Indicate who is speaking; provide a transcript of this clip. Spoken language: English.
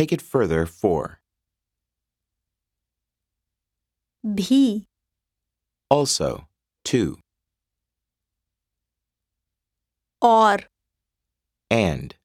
Speaker 1: Take it further for.
Speaker 2: भी
Speaker 1: Also, to,
Speaker 2: or
Speaker 1: and.